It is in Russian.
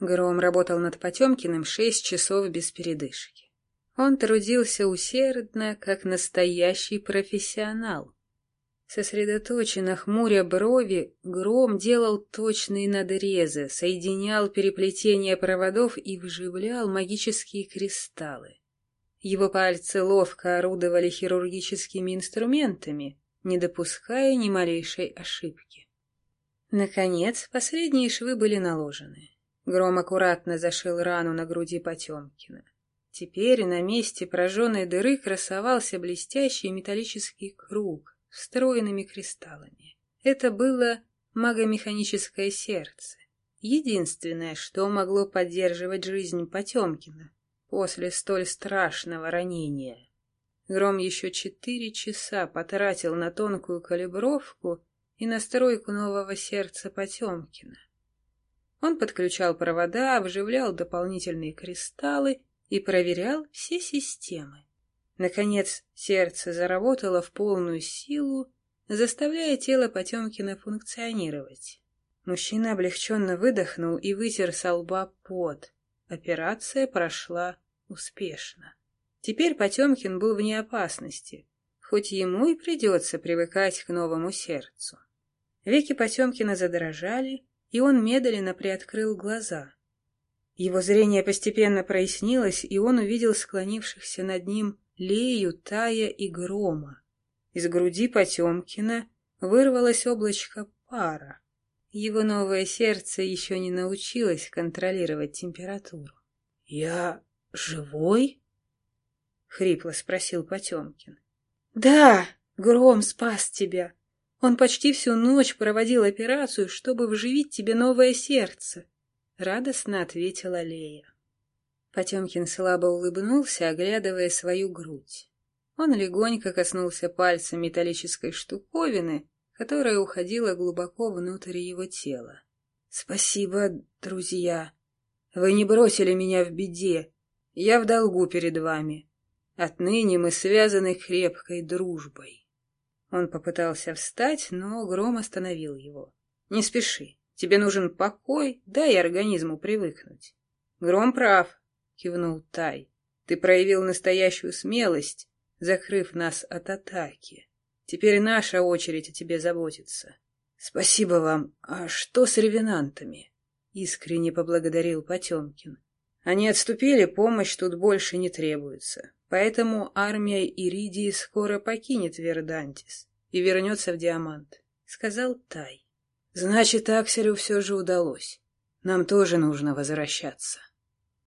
Гром работал над Потемкиным шесть часов без передышки. Он трудился усердно, как настоящий профессионал. Сосредоточенно хмуря брови, Гром делал точные надрезы, соединял переплетение проводов и вживлял магические кристаллы. Его пальцы ловко орудовали хирургическими инструментами, не допуская ни малейшей ошибки. Наконец, последние швы были наложены. Гром аккуратно зашил рану на груди Потемкина. Теперь на месте прожженной дыры красовался блестящий металлический круг, встроенными кристаллами. Это было магомеханическое сердце, единственное, что могло поддерживать жизнь Потемкина после столь страшного ранения. Гром еще четыре часа потратил на тонкую калибровку и настройку нового сердца Потемкина. Он подключал провода, вживлял дополнительные кристаллы и проверял все системы. Наконец, сердце заработало в полную силу, заставляя тело Потемкина функционировать. Мужчина облегченно выдохнул и вытер со лба пот. Операция прошла успешно. Теперь Потемкин был вне опасности, хоть ему и придется привыкать к новому сердцу. Веки Потемкина задрожали, и он медленно приоткрыл глаза. Его зрение постепенно прояснилось, и он увидел склонившихся над ним Лею, Тая и Грома. Из груди Потемкина вырвалось облачко пара. Его новое сердце еще не научилось контролировать температуру. — Я живой? — хрипло спросил Потемкин. — Да, Гром спас тебя. Он почти всю ночь проводил операцию, чтобы вживить тебе новое сердце, — радостно ответила Лея. Потемкин слабо улыбнулся, оглядывая свою грудь. Он легонько коснулся пальцем металлической штуковины, которая уходила глубоко внутрь его тела. — Спасибо, друзья. Вы не бросили меня в беде. Я в долгу перед вами. Отныне мы связаны крепкой дружбой. Он попытался встать, но Гром остановил его. — Не спеши. Тебе нужен покой, дай организму привыкнуть. Гром прав, — кивнул Тай. Ты проявил настоящую смелость, закрыв нас от атаки. Теперь наша очередь о тебе заботиться. Спасибо вам. А что с ревенантами? Искренне поблагодарил Потемкин. Они отступили, помощь тут больше не требуется. Поэтому армия Иридии скоро покинет Вердантис и вернется в Диамант, — сказал Тай. Значит, Акселю все же удалось. Нам тоже нужно возвращаться.